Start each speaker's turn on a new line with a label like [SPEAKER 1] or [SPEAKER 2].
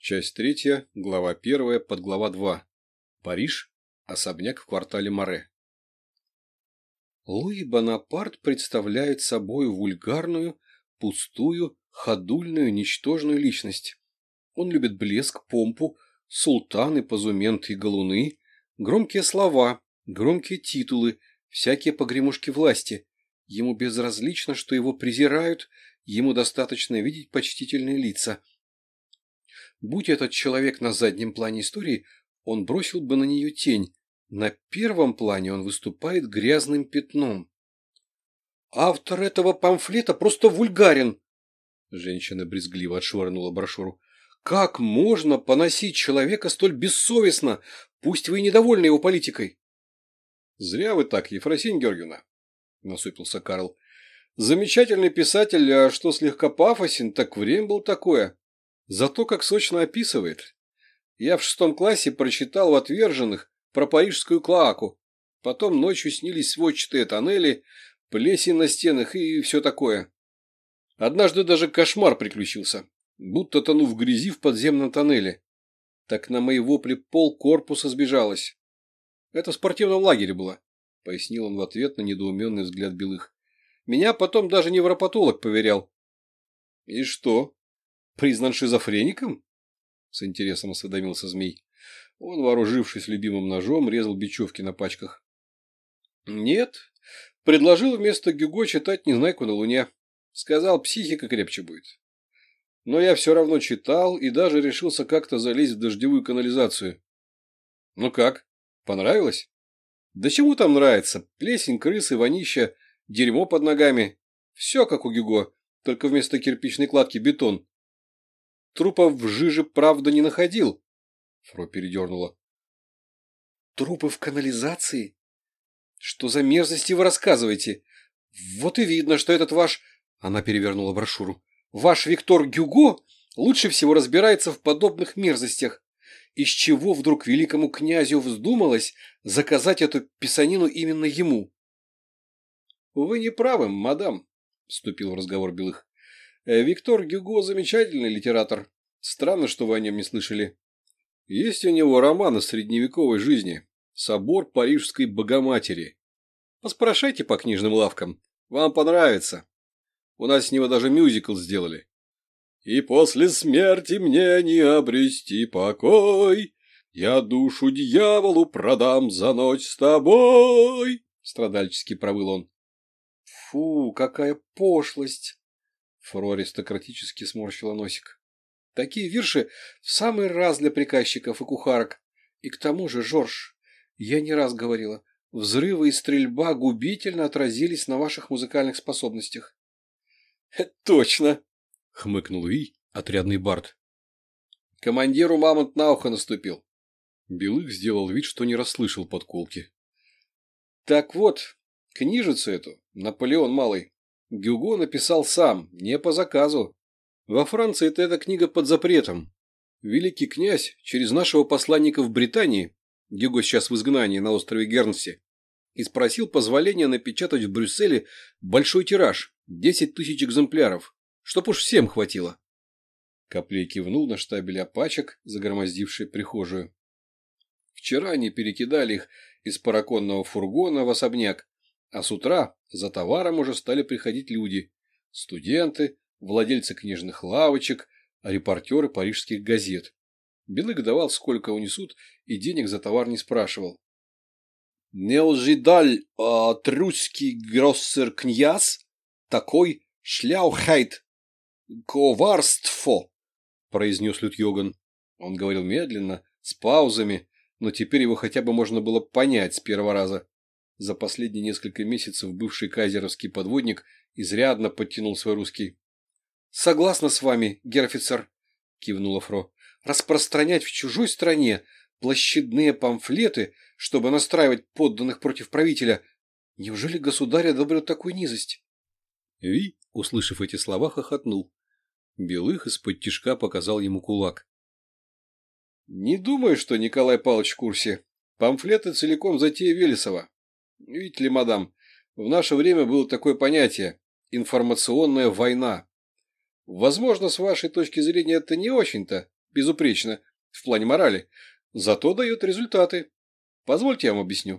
[SPEAKER 1] Часть третья, глава первая, подглава два. Париж. Особняк в квартале Море. Луи Бонапарт представляет собой вульгарную, пустую, ходульную, ничтожную личность. Он любит блеск, помпу, султаны, позументы и галуны, громкие слова, громкие титулы, всякие погремушки власти. Ему безразлично, что его презирают, ему достаточно видеть почтительные лица. Будь этот человек на заднем плане истории, он бросил бы на нее тень, на первом плане он выступает грязным пятном. «Автор этого памфлета просто вульгарен!» Женщина брезгливо отшвырнула брошюру. «Как можно поносить человека столь бессовестно? Пусть вы и недовольны его политикой!» «Зря вы так, Ефросинь Георгиевна!» — насупился Карл. «Замечательный писатель, а что слегка пафосен, так время был такое. Зато как сочно описывает. Я в шестом классе прочитал в «Отверженных» про парижскую клоаку. Потом ночью снились сводчатые тоннели, плесень на стенах и все такое. Однажды даже кошмар приключился, будто тону в грязи в подземном тоннеле. Так на мои вопли пол корпуса сбежалось. Это в спортивном лагере было, — пояснил он в ответ на недоуменный взгляд белых. Меня потом даже невропатолог поверял. — И что, признан шизофреником? — с интересом осведомился змей. Он, вооружившись любимым ножом, резал бечевки на пачках. «Нет. Предложил вместо Гюго читать «Незнайку на Луне». Сказал, психика крепче будет. Но я все равно читал и даже решился как-то залезть в дождевую канализацию. Ну как, понравилось? Да чему там нравится? Плесень, крысы, вонища, дерьмо под ногами. Все как у Гюго, только вместо кирпичной кладки бетон. Трупов в жиже, правда, не находил, Фро передернула. Трупы в канализации? Что за мерзости вы рассказываете? Вот и видно, что этот ваш... Она перевернула брошюру. Ваш Виктор Гюго лучше всего разбирается в подобных мерзостях. Из чего вдруг великому князю вздумалось заказать эту писанину именно ему? — Вы не правы, мадам, — вступил в разговор Белых. Э, — Виктор Гюго замечательный литератор. Странно, что вы о нем не слышали. Есть у него роман о средневековой жизни «Собор Парижской Богоматери». Поспрашайте по книжным лавкам, вам понравится. У нас с него даже мюзикл сделали. И после смерти мне не обрести покой, Я душу дьяволу продам за ночь с тобой, — страдальчески провыл он. Фу, какая пошлость! Фро аристократически сморщила носик. Такие вирши в самый раз для приказчиков и кухарок. И к тому же, Жорж, я не раз говорила, взрывы и стрельба губительно отразились на ваших музыкальных способностях. — Точно! — хмыкнул Ви, отрядный бард. Командиру мамонт на ухо наступил. Белых сделал вид, что не расслышал подколки. — Так вот, книжицу эту, Наполеон Малый, Гюго написал сам, не по заказу. Во Франции эта книга под запретом. Великий князь через нашего посланника в Британии, Гюго сейчас в изгнании на острове Гернси, и спросил позволения напечатать в Брюсселе большой тираж, 10 тысяч экземпляров, чтоб уж всем хватило. Коплей кивнул на штабель опачек, загромоздивший прихожую. Вчера они перекидали их из параконного фургона в особняк, а с утра за товаром уже стали приходить люди. Студенты, владельцы книжных лавочек, репортеры парижских газет. Белык давал, сколько унесут, и денег за товар не спрашивал. «Не ожидал от русский гроссер князь такой шляухайт коварство», произнес Лютьоган. Он говорил медленно, с паузами, но теперь его хотя бы можно было понять с первого раза. За последние несколько месяцев бывший кайзеровский подводник изрядно подтянул свой русский. Согласна с вами, гер-офицер, кивнула Фро. Распространять в чужой стране площадные памфлеты, чтобы настраивать подданных против правителя. Неужели государь одобрил такую низость? Ви, услышав эти слова, хохотнул. Белых из-под тишка показал ему кулак. Не думаю, что Николай Павлович в курсе. Памфлеты целиком затея Велесова. Видите ли, мадам, в наше время было такое понятие – информационная война. Возможно, с вашей точки зрения это не очень-то, безупречно в плане морали, зато дает результаты. Позвольте я вам объясню.